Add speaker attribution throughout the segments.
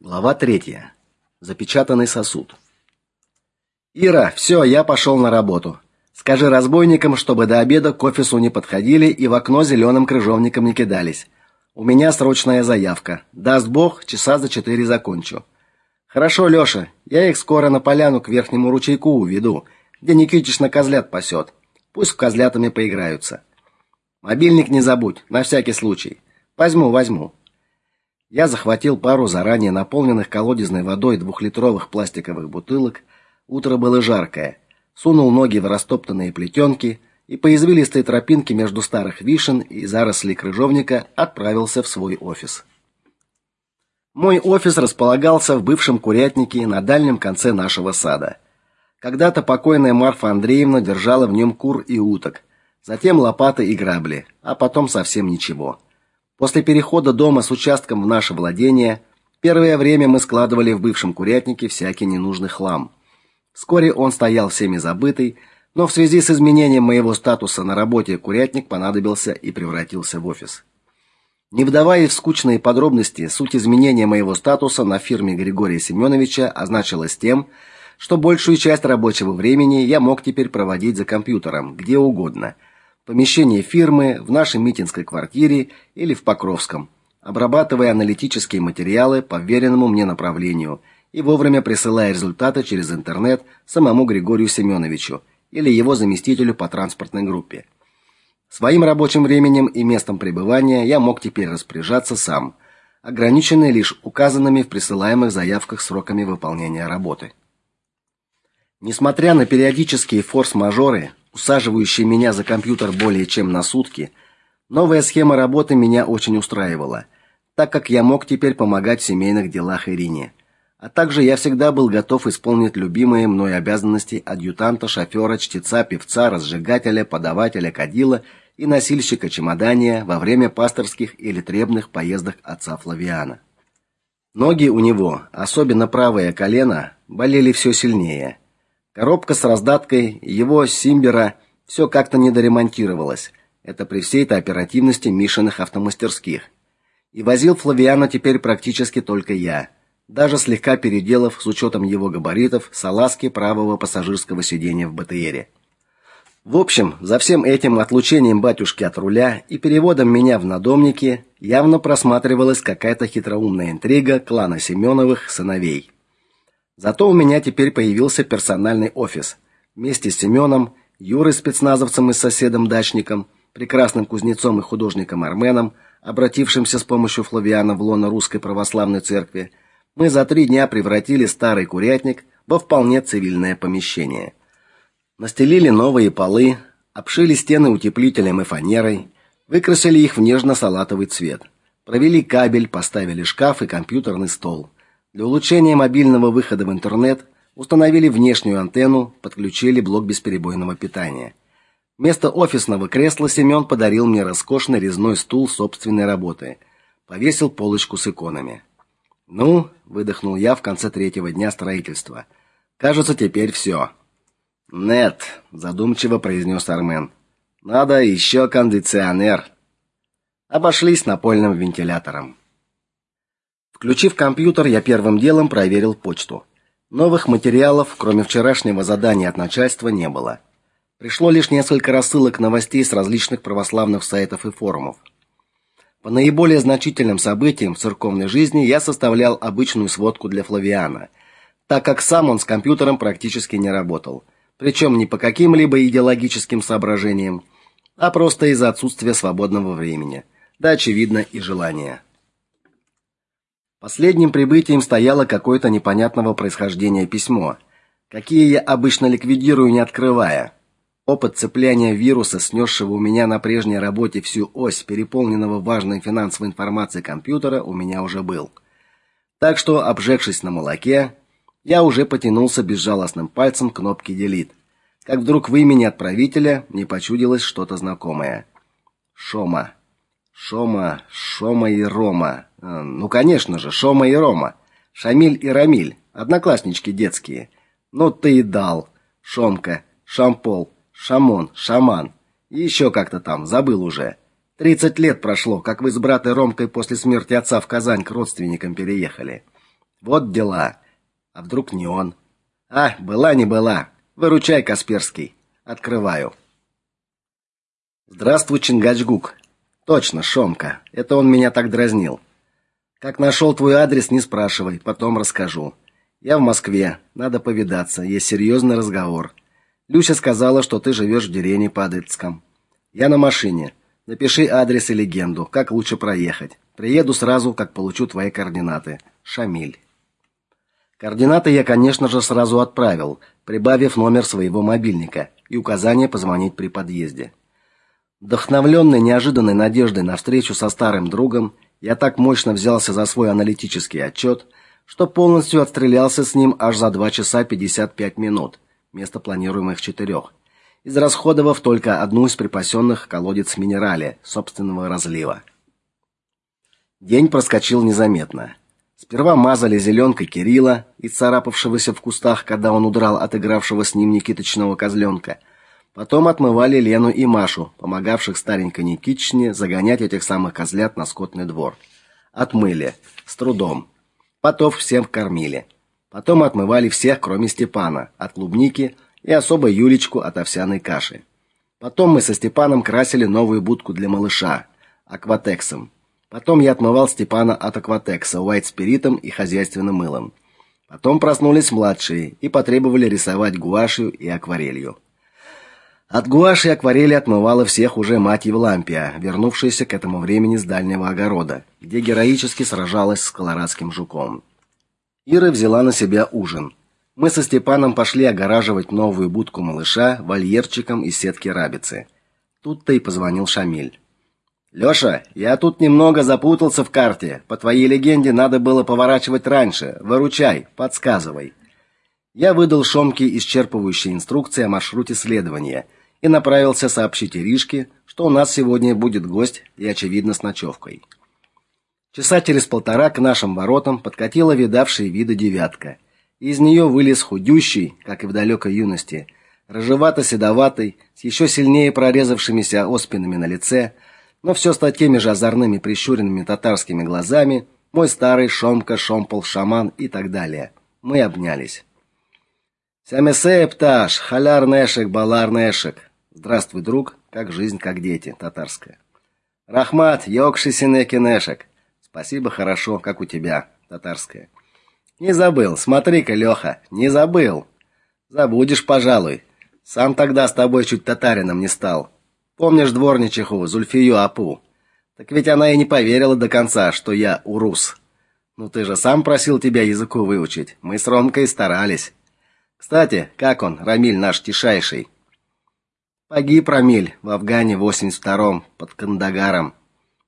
Speaker 1: Глава третья. Запечатанный сосуд. Ира, все, я пошел на работу. Скажи разбойникам, чтобы до обеда к офису не подходили и в окно зеленым крыжовником не кидались. У меня срочная заявка. Даст Бог, часа за четыре закончу. Хорошо, Лёша, я их скоро на поляну к верхнему ручейку уведу, где Никитична козлят пасет. Пусть с козлятами поиграются. Мобильник не забудь, на всякий случай. Возьму, возьму. Я захватил пару заранее наполненных колодезной водой двухлитровых пластиковых бутылок. Утро было жаркое. Сунул ноги в растоптанные плетенки и по извилистой тропинке между старых вишен и зарослей крыжовника отправился в свой офис. Мой офис располагался в бывшем курятнике на дальнем конце нашего сада. Когда-то покойная Марфа Андреевна держала в нем кур и уток, затем лопаты и грабли, а потом совсем ничего. После перехода дома с участком в наше владение, первое время мы складывали в бывшем курятнике всякий ненужный хлам. Вскоре он стоял всеми забытый, но в связи с изменением моего статуса на работе курятник понадобился и превратился в офис. Не вдаваясь в скучные подробности, суть изменения моего статуса на фирме Григория Семеновича означалась тем, что большую часть рабочего времени я мог теперь проводить за компьютером, где угодно – помещении фирмы, в нашей митинской квартире или в Покровском, обрабатывая аналитические материалы по вверенному мне направлению и вовремя присылая результаты через интернет самому Григорию Семеновичу или его заместителю по транспортной группе. Своим рабочим временем и местом пребывания я мог теперь распоряжаться сам, ограниченный лишь указанными в присылаемых заявках сроками выполнения работы. Несмотря на периодические форс-мажоры, усаживающие меня за компьютер более чем на сутки, новая схема работы меня очень устраивала, так как я мог теперь помогать в семейных делах Ирине. А также я всегда был готов исполнить любимые мной обязанности адъютанта, шофера, чтеца, певца, разжигателя, подавателя кадила и носильщика чемодания во время пасторских или требных поездок отца Флавиана. Ноги у него, особенно правое колено, болели все сильнее. Коробка с раздаткой его Симбера все как-то недоремонтировалась. Это при всей-то оперативности Мишиных автомастерских. И возил Флавиана теперь практически только я, даже слегка переделав с учетом его габаритов салазки правого пассажирского сиденья в БТРе. В общем, за всем этим отлучением батюшки от руля и переводом меня в надомники явно просматривалась какая-то хитроумная интрига клана Семеновых сыновей. Зато у меня теперь появился персональный офис. Вместе с Семеном, Юрой спецназовцем и соседом-дачником, прекрасным кузнецом и художником Арменом, обратившимся с помощью Флавиана в лоно Русской Православной Церкви, мы за три дня превратили старый курятник во вполне цивильное помещение. Настелили новые полы, обшили стены утеплителем и фанерой, выкрасили их в нежно-салатовый цвет. Провели кабель, поставили шкаф и компьютерный стол. Для улучшения мобильного выхода в интернет установили внешнюю антенну, подключили блок бесперебойного питания. Вместо офисного кресла Семен подарил мне роскошный резной стул собственной работы. Повесил полочку с иконами. Ну, выдохнул я в конце третьего дня строительства. Кажется, теперь все. Нет, задумчиво произнес Армен. Надо еще кондиционер. Обошлись напольным вентилятором. Включив компьютер, я первым делом проверил почту. Новых материалов, кроме вчерашнего задания от начальства, не было. Пришло лишь несколько рассылок новостей с различных православных сайтов и форумов. По наиболее значительным событиям в церковной жизни я составлял обычную сводку для Флавиана, так как сам он с компьютером практически не работал, причем не по каким-либо идеологическим соображениям, а просто из-за отсутствия свободного времени, да очевидно и желания. Последним прибытием стояло какое-то непонятного происхождения письмо, какие я обычно ликвидирую, не открывая. Опыт цепляния вируса, снесшего у меня на прежней работе всю ось переполненного важной финансовой информацией компьютера, у меня уже был. Так что, обжегшись на молоке, я уже потянулся безжалостным пальцем к кнопке delete. Как вдруг в имени отправителя мне почудилось что-то знакомое. Шома. Шома, Шома и Рома. А, ну, конечно же, Шома и Рома. Шамиль и Рамиль, однокласснички детские. Ну ты и дал. Шомка, Шампол, Шамон, Шаман. И еще как-то там, забыл уже. Тридцать лет прошло, как вы с братом Ромкой после смерти отца в Казань к родственникам переехали. Вот дела. А вдруг не он? А, была не была. Выручай, Касперский. Открываю. Здравствуй, Чингачгук. Точно, Шомка. Это он меня так дразнил. Как нашел твой адрес, не спрашивай, потом расскажу. Я в Москве, надо повидаться, есть серьезный разговор. Люся сказала, что ты живешь в деревне Падыцком. Я на машине. Напиши адрес и легенду, как лучше проехать. Приеду сразу, как получу твои координаты. Шамиль. Координаты я, конечно же, сразу отправил, прибавив номер своего мобильника и указание позвонить при подъезде. Вдохновленный неожиданной надеждой на встречу со старым другом, я так мощно взялся за свой аналитический отчет, что полностью отстрелялся с ним аж за 2 часа 55 минут, вместо планируемых четырех, израсходовав только одну из припасенных колодец минерали собственного разлива. День проскочил незаметно. Сперва мазали зеленкой Кирилла, и царапавшегося в кустах, когда он удрал от игравшего с ним Никиточного козленка. Потом отмывали Лену и Машу, помогавших старенькой Никитичне загонять этих самых козлят на скотный двор. Отмыли с трудом. Потом всем кормили. Потом отмывали всех, кроме Степана, от клубники и особо Юлечку от овсяной каши. Потом мы со Степаном красили новую будку для малыша акватексом. Потом я отмывал Степана от акватекса уайт-спиритом и хозяйственным мылом. Потом проснулись младшие и потребовали рисовать гуашью и акварелью. От гуаши и акварели отмывала всех уже мать Евлампия, вернувшаяся к этому времени с дальнего огорода, где героически сражалась с колорадским жуком. Ира взяла на себя ужин. Мы со Степаном пошли огораживать новую будку малыша вольерчиком из сетки рабицы. Тут-то и позвонил Шамиль. Лёша, я тут немного запутался в карте. По твоей легенде надо было поворачивать раньше. Выручай, подсказывай. Я выдал Шомке исчерпывающие инструкции о маршруте следования и направился сообщить Иришке, что у нас сегодня будет гость и очевидно с ночевкой. Часа через полтора к нашим воротам подкатила видавшая виды девятка. Из нее вылез худющий, как и в далекой юности, рыжевато-седоватый, с еще сильнее прорезавшимися оспинами на лице, но все с теми же озорными прищуренными татарскими глазами, мой старый Шомка, Шомпол, шаман и так далее. Мы обнялись. Сямесей пташ, халяр нешек, балар нешек. Здравствуй, друг, как жизнь, как дети, татарская. Рахмат, йокши синеки нешек. Спасибо, хорошо, как у тебя, татарская. Не забыл, смотри-ка, Леха, не забыл. Забудешь, пожалуй. Сам тогда с тобой чуть татарином не стал. Помнишь дворничиху Зульфию Апу? Так ведь она и не поверила до конца, что я урус. Ну ты же сам просил тебя языку выучить. Мы с Ромкой старались. Кстати, как он, Рамиль наш тишайший? Погиб Рамиль в Афгане в 82-м под Кандагаром.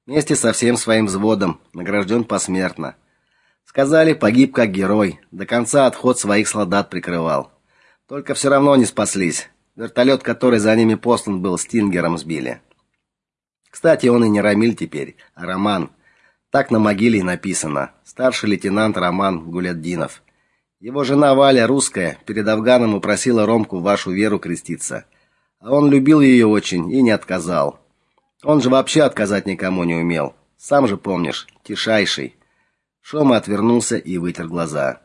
Speaker 1: Вместе со всем своим взводом, награжден посмертно. Сказали, погиб как герой, до конца отход своих солдат прикрывал. Только все равно не спаслись. Вертолет, который за ними послан был, стингером сбили. Кстати, он и не Рамиль теперь, а Роман. Так на могиле и написано. Старший лейтенант Роман Гуляддинов. Его жена Валя, русская, перед Афганом упросила Ромку в вашу веру креститься. А он любил ее очень и не отказал. Он же вообще отказать никому не умел. Сам же помнишь, тишайший. Шома отвернулся и вытер глаза.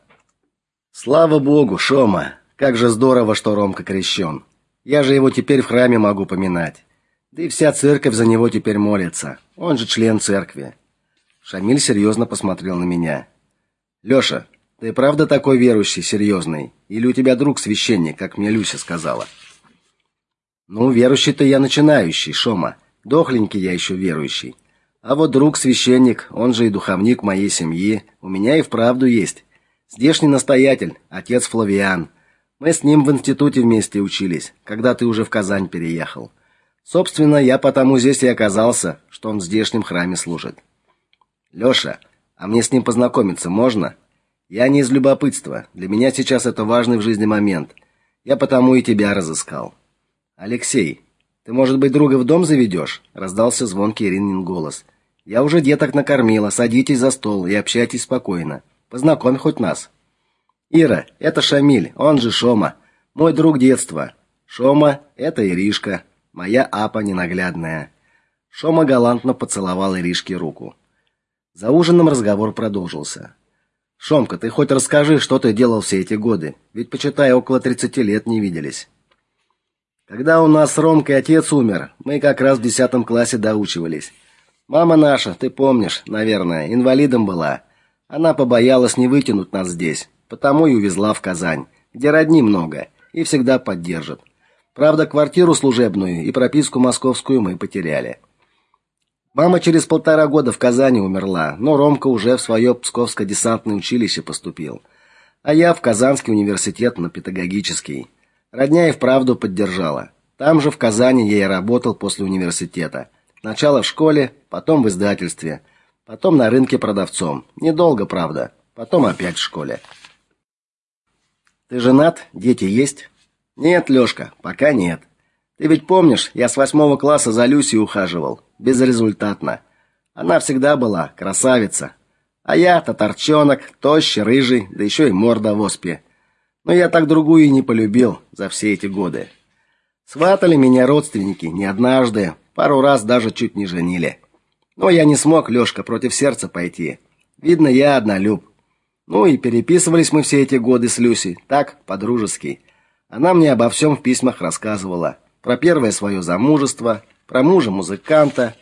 Speaker 1: Слава богу, Шома, как же здорово, что Ромка крещен. Я же его теперь в храме могу поминать. Да и вся церковь за него теперь молится. Он же член церкви. Шамиль серьезно посмотрел на меня. Лёша, ты правда такой верующий, серьезный, или у тебя друг священник, как мне Люся сказала? Ну, верующий-то я начинающий, Шома. Дохленький я еще верующий. А вот друг священник, он же и духовник моей семьи, у меня и вправду есть. Здешний настоятель, отец Флавиан. Мы с ним в институте вместе учились, когда ты уже в Казань переехал. Собственно, я потому здесь и оказался, что он в здешнем храме служит. Лёша, а мне с ним познакомиться можно? Я не из любопытства. Для меня сейчас это важный в жизни момент. Я потому и тебя разыскал. Алексей, ты, может быть, друга в дом заведешь? раздался звонкий Иринин голос. Я уже деток накормила, садитесь за стол и общайтесь спокойно. Познакомь хоть нас. Ира, это Шамиль, он же Шома, мой друг детства. Шома это Иришка, моя апа ненаглядная. Шома галантно поцеловал Иришке руку. За ужином разговор продолжился. Шомка, ты хоть расскажи, что ты делал все эти годы? Ведь почитай, около 30 лет не виделись. Когда у нас с Ромкой отец умер, мы как раз в десятом классе доучивались. Мама наша, ты помнишь, наверное, инвалидом была. Она побоялась не вытянуть нас здесь, потому и увезла в Казань, где родни много и всегда поддержит. Правда, квартиру служебную и прописку московскую мы потеряли. Мама через полтора года в Казани умерла, но Ромка уже в свое Псковское десантное училище поступил. А я в Казанский университет на педагогический. Родня и вправду поддержала. Там же в Казани я и работал после университета. Сначала в школе, потом в издательстве, потом на рынке продавцом. Недолго, правда. Потом опять в школе. Ты женат? Дети есть? Нет, Лёшка, пока нет. Ты ведь помнишь, я с восьмого класса за Люсей ухаживал, безрезультатно. Она всегда была красавица. А я татарчонок, тощий, рыжий, да еще и морда в оспе. Но я так другую и не полюбил за все эти годы. Сватали меня родственники не однажды, Пару раз даже чуть не женили. Но я не смог, Лёшка, против сердца пойти. Видно, я однолюб. Ну и переписывались мы все эти годы с Люсей, так, по-дружески. Она мне обо всем в письмах рассказывала. Про первое свое замужество, про мужа-музыканта,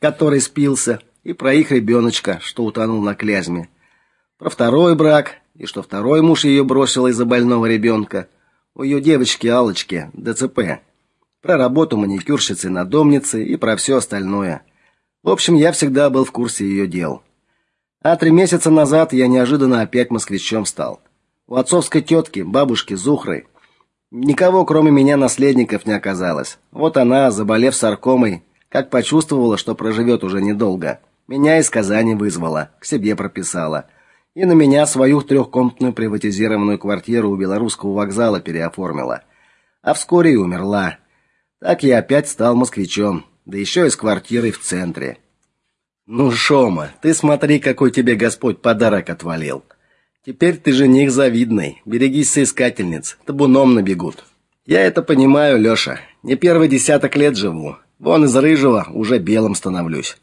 Speaker 1: который спился, и про их ребеночка, что утонул на Клязьме. Про второй брак, и что второй муж ее бросил из-за больного ребенка. У ее девочки Алочки ДЦП про работу маникюрщицы на домнице и про все остальное. В общем, я всегда был в курсе ее дел. А три месяца назад я неожиданно опять москвичом стал. У отцовской тетки, бабушки Зухры, никого, кроме меня, наследников не оказалось. Вот она, заболев саркомой, как почувствовала, что проживет уже недолго, меня из Казани вызвала, к себе прописала. И на меня свою трехкомнатную приватизированную квартиру у Белорусского вокзала переоформила. А вскоре и умерла. Так я опять стал москвичом, да еще и с квартирой в центре. Ну, Шома, ты смотри, какой тебе Господь подарок отвалил. Теперь ты жених завидный. Берегись соискательниц, табуном набегут. Я это понимаю, Лёша. Не первый десяток лет живу. Вон из рыжего уже белым становлюсь.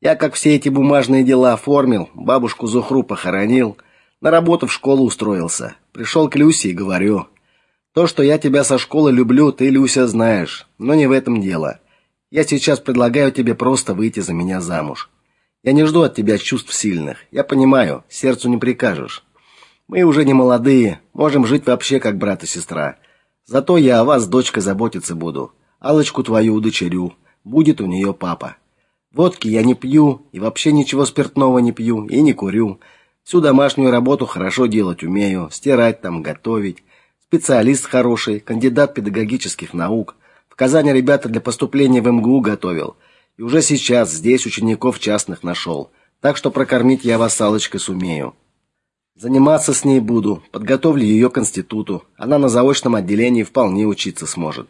Speaker 1: Я как все эти бумажные дела оформил, бабушку Зухру похоронил, на работу в школу устроился. Пришел к Люсе и говорю: то, что я тебя со школы люблю, ты, Люся, знаешь, но не в этом дело. Я сейчас предлагаю тебе просто выйти за меня замуж. Я не жду от тебя чувств сильных. Я понимаю, сердцу не прикажешь. Мы уже не молодые, можем жить вообще как брат и сестра. Зато я о вас, дочка, заботиться буду. Алочку твою удочерю. Будет у нее папа. Водки я не пью и вообще ничего спиртного не пью и не курю. Всю домашнюю работу хорошо делать умею, стирать там, готовить. Специалист хороший, кандидат педагогических наук. В Казани ребята для поступления в МГУ готовил. И уже сейчас здесь учеников частных нашел. Так что прокормить я вас Аллочкой сумею. Заниматься с ней буду, подготовлю ее к институту. Она на заочном отделении вполне учиться сможет.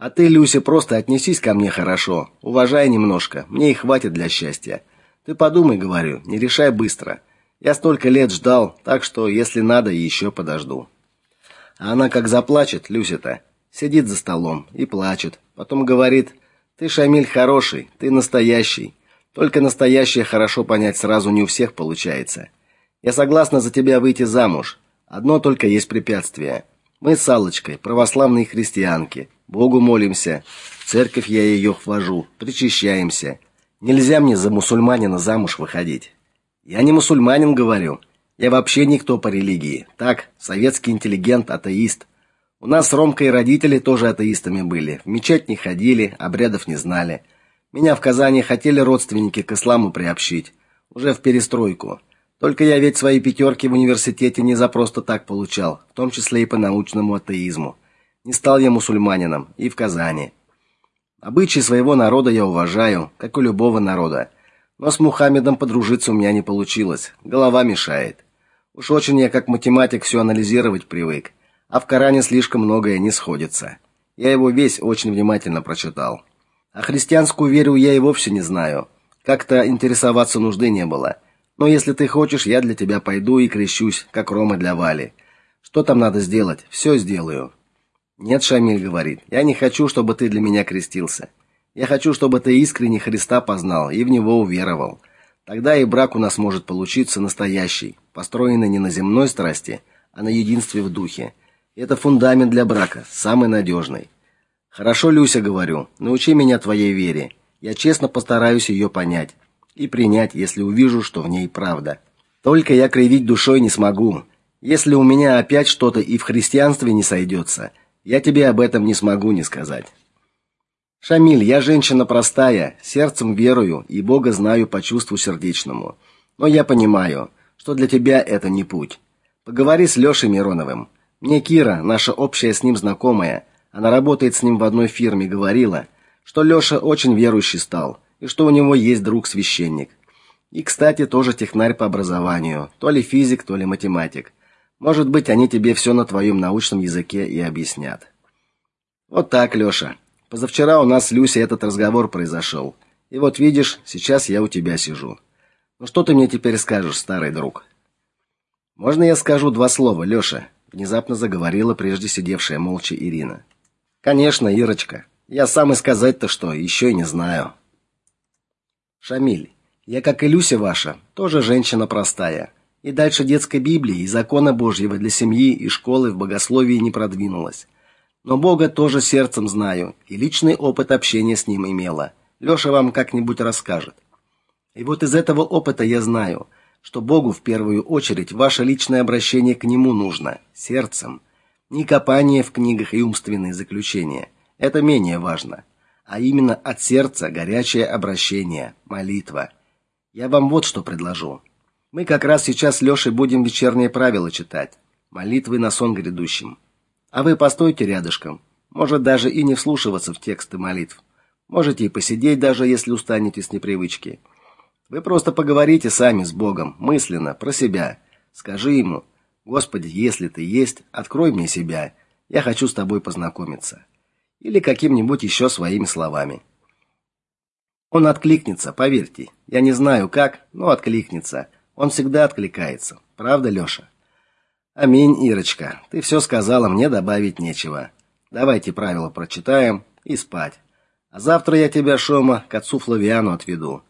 Speaker 1: А ты, Люся, просто отнесись ко мне хорошо, уважай немножко. Мне и хватит для счастья. Ты подумай, говорю, не решай быстро. Я столько лет ждал, так что, если надо, еще подожду. А она как заплачет, Люся-то, сидит за столом и плачет. Потом говорит: "Ты, Шамиль, хороший, ты настоящий. Только настоящее хорошо понять сразу не у всех получается. Я согласна за тебя выйти замуж. Одно только есть препятствие. Мы с Аллочкой православные христианки. Богу молимся. Церковь я ее ввожу, причащаемся. Нельзя мне за мусульманина замуж выходить. Я не мусульманин, говорю. Я вообще никто по религии. Так, советский интеллигент, атеист. У нас с Ромкой родители тоже атеистами были. В мечеть не ходили, обрядов не знали. Меня в Казани хотели родственники к исламу приобщить, уже в перестройку. Только я ведь свои пятерки в университете не за просто так получал, в том числе и по научному атеизму. Не стал я мусульманином и в Казани. Обычаи своего народа я уважаю, как и любого народа. Но с Мухаммедом подружиться у меня не получилось. Голова мешает. Уж очень я как математик все анализировать привык, а в Коране слишком многое не сходится. Я его весь очень внимательно прочитал. А христианскую веру я и вовсе не знаю. Как-то интересоваться нужды не было. Но если ты хочешь, я для тебя пойду и крещусь, как Рома для Вали. Что там надо сделать? Все сделаю. Нет, Шамиль говорит. Я не хочу, чтобы ты для меня крестился. Я хочу, чтобы ты искренне Христа познал и в него уверовал. Тогда и брак у нас может получиться настоящий, построенный не на земной страсти, а на единстве в духе. Это фундамент для брака, самый надежный. Хорошо, Люся, говорю. Научи меня твоей вере. Я честно постараюсь ее понять и принять, если увижу, что в ней правда. Только я кривить душой не смогу. Если у меня опять что-то и в христианстве не сойдется, я тебе об этом не смогу не сказать. Шамиль, я женщина простая, сердцем верую и Бога знаю по чувству сердечному. Но я понимаю, что для тебя это не путь. Поговори с Лёшей Мироновым. Мне Кира, наша общая с ним знакомая, она работает с ним в одной фирме, говорила, что Лёша очень верующий стал и что у него есть друг-священник. И, кстати, тоже технарь по образованию, то ли физик, то ли математик. Может быть, они тебе все на твоем научном языке и объяснят. Вот так, Лёша. Позавчера у нас с Люсей этот разговор произошел. И вот видишь, сейчас я у тебя сижу. Ну что ты мне теперь скажешь, старый друг? Можно я скажу два слова, Лёша? внезапно заговорила прежде сидевшая молча Ирина. Конечно, Ирочка. Я сам и сказать-то что, еще и не знаю. Шамиль, я, как и Люся ваша, тоже женщина простая. И дальше детской Библии и закона Божьего для семьи и школы в богословии не продвинулась. Но Бога тоже сердцем знаю, и личный опыт общения с ним имела. Лёша вам как-нибудь расскажет. И вот из этого опыта я знаю, что Богу в первую очередь ваше личное обращение к нему нужно сердцем. Не копание в книгах и умственные заключения. Это менее важно, а именно от сердца горячее обращение, молитва. Я вам вот что предложу. Мы как раз сейчас с Лёшей будем вечерние правила читать, молитвы на сон грядущим. А вы постойте рядышком. Может даже и не вслушиваться в тексты молитв. Можете и посидеть даже если устанете с непривычки. Вы просто поговорите сами с Богом, мысленно, про себя. Скажи ему: "Господи, если ты есть, открой мне себя. Я хочу с тобой познакомиться". Или каким-нибудь еще своими словами. Он откликнется, поверьте. Я не знаю как, но откликнется. Он всегда откликается. Правда, Лёша? Аминь, Ирочка. Ты все сказала, мне добавить нечего. Давайте правила прочитаем и спать. А завтра я тебя, Шома, к отцу Флавиану отведу.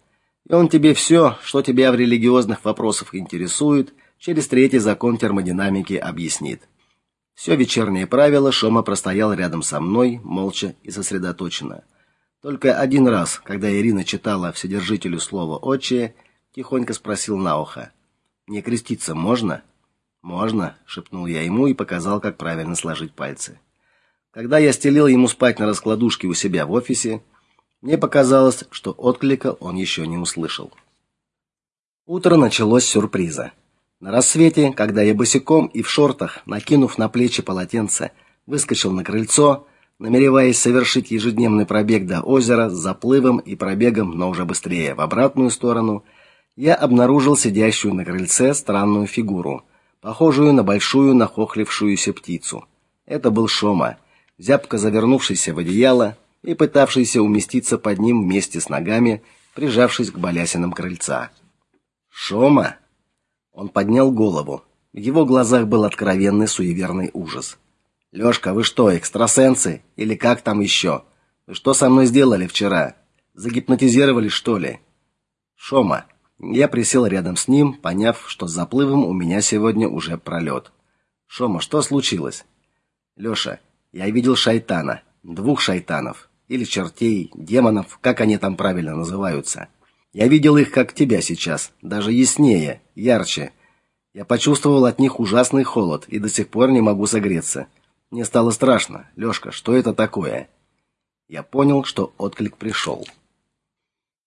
Speaker 1: И он тебе все, что тебя в религиозных вопросах интересует, через третий закон термодинамики объяснит. Все вечернее правило Шома простоял рядом со мной, молча и сосредоточенно. Только один раз, когда Ирина читала вседержителю слово «отче», тихонько спросил на ухо: "Мне креститься можно?" Можно, шепнул я ему и показал, как правильно сложить пальцы. Когда я стелил ему спать на раскладушке у себя в офисе, мне показалось, что отклика он еще не услышал. Утро началось с сюрприза. На рассвете, когда я босиком и в шортах, накинув на плечи полотенце, выскочил на крыльцо, намереваясь совершить ежедневный пробег до озера с заплывом и пробегом, но уже быстрее в обратную сторону, я обнаружил сидящую на крыльце странную фигуру похожую на большую нахохлившуюся птицу. Это был Шома, зябко завернувшийся в одеяло и пытавшийся уместиться под ним вместе с ногами, прижавшись к балясинам крыльца. Шома. Он поднял голову. В его глазах был откровенный суеверный ужас. Лёшка, вы что, экстрасенсы или как там еще? Вы что со мной сделали вчера? Загипнотизировали, что ли? Шома, я присел рядом с ним, поняв, что с заплывом у меня сегодня уже пролет. Шома, что случилось? Лёша, я видел шайтана, двух шайтанов или чертей, демонов, как они там правильно называются. Я видел их как тебя сейчас, даже яснее, ярче. Я почувствовал от них ужасный холод и до сих пор не могу согреться. Мне стало страшно. Лёшка, что это такое? Я понял, что отклик пришел.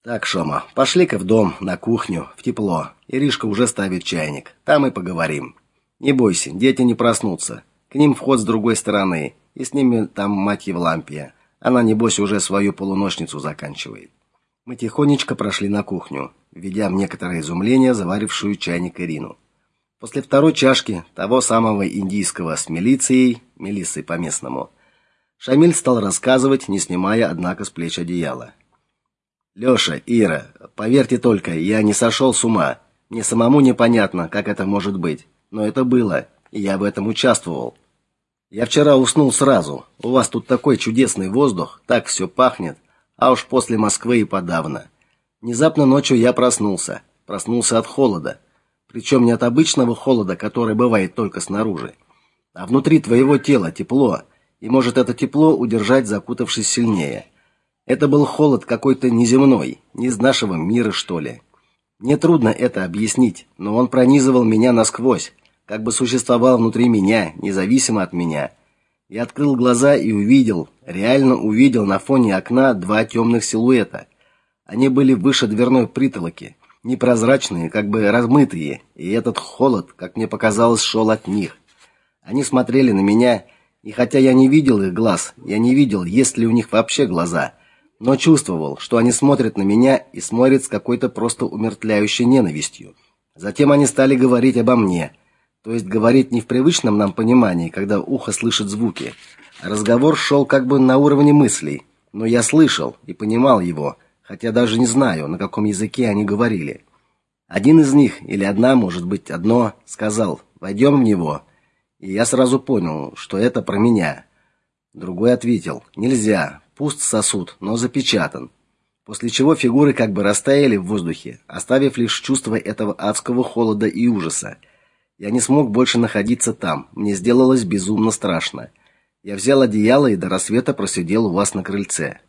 Speaker 1: Так, Шома, пошли-ка в дом, на кухню, в тепло. Иришка уже ставит чайник. Там и поговорим. Не бойся, дети не проснутся. К ним вход с другой стороны, и с ними там мать Евлампия. Она небось уже свою полуночницу заканчивает. Мы тихонечко прошли на кухню, ведя в некоторое изумление заварившую чайник Ирину. После второй чашки того самого индийского с милицией, мелиссой по-местному, Шамиль стал рассказывать, не снимая однако с плеч одеяла. Лёша, Ира, поверьте только, я не сошел с ума. Мне самому непонятно, как это может быть, но это было, и я в этом участвовал. Я вчера уснул сразу. У вас тут такой чудесный воздух, так все пахнет, а уж после Москвы и подавно. Внезапно ночью я проснулся. проснулся от холода, причем не от обычного холода, который бывает только снаружи, а внутри твоего тела тепло, и может это тепло удержать, закутавшись сильнее. Это был холод какой-то неземной, не из нашего мира, что ли. Мне трудно это объяснить, но он пронизывал меня насквозь, как бы существовал внутри меня, независимо от меня. Я открыл глаза и увидел, реально увидел на фоне окна два темных силуэта. Они были выше дверной притолоки, непрозрачные, как бы размытые, и этот холод, как мне показалось, шел от них. Они смотрели на меня, и хотя я не видел их глаз, я не видел, есть ли у них вообще глаза, но чувствовал, что они смотрят на меня и смотрят с какой-то просто умертвляющей ненавистью. Затем они стали говорить обо мне, то есть говорить не в привычном нам понимании, когда ухо слышит звуки. Разговор шел как бы на уровне мыслей, но я слышал и понимал его, хотя даже не знаю, на каком языке они говорили. Один из них или одна, может быть, одно, сказал: "Войдем в него". И я сразу понял, что это про меня. Другой ответил: "Нельзя, пуст сосуд, но запечатан". После чего фигуры как бы растаяли в воздухе, оставив лишь чувство этого адского холода и ужаса. Я не смог больше находиться там. Мне сделалось безумно страшно. Я взял одеяло и до рассвета просидел у вас на крыльце.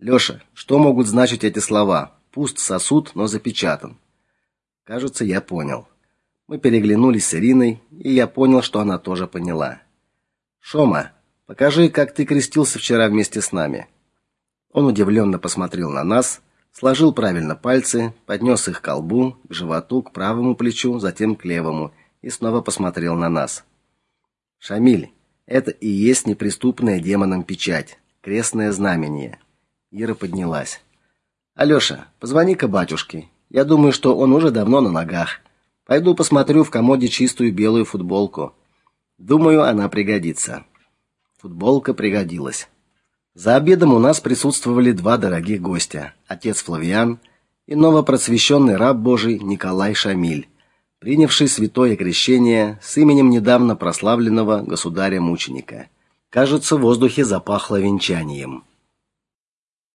Speaker 1: Лёша, что могут значить эти слова? Пуст сосуд, но запечатан. Кажется, я понял. Мы переглянулись с Ириной, и я понял, что она тоже поняла. Шома, покажи, как ты крестился вчера вместе с нами. Он удивленно посмотрел на нас, сложил правильно пальцы, поднес их к колбу, к животу, к правому плечу, затем к левому и снова посмотрел на нас. Шамиль, это и есть неприступная демоном печать, крестное знамение. Ира поднялась. Алёша, позвони-ка батюшке. Я думаю, что он уже давно на ногах. Пойду посмотрю в комоде чистую белую футболку. Думаю, она пригодится. Футболка пригодилась. За обедом у нас присутствовали два дорогих гостя: отец Флавиан и новопросвещенный раб Божий Николай Шамиль принявший святое крещение с именем недавно прославленного государя-мученика. Кажется, в воздухе запахло венчанием.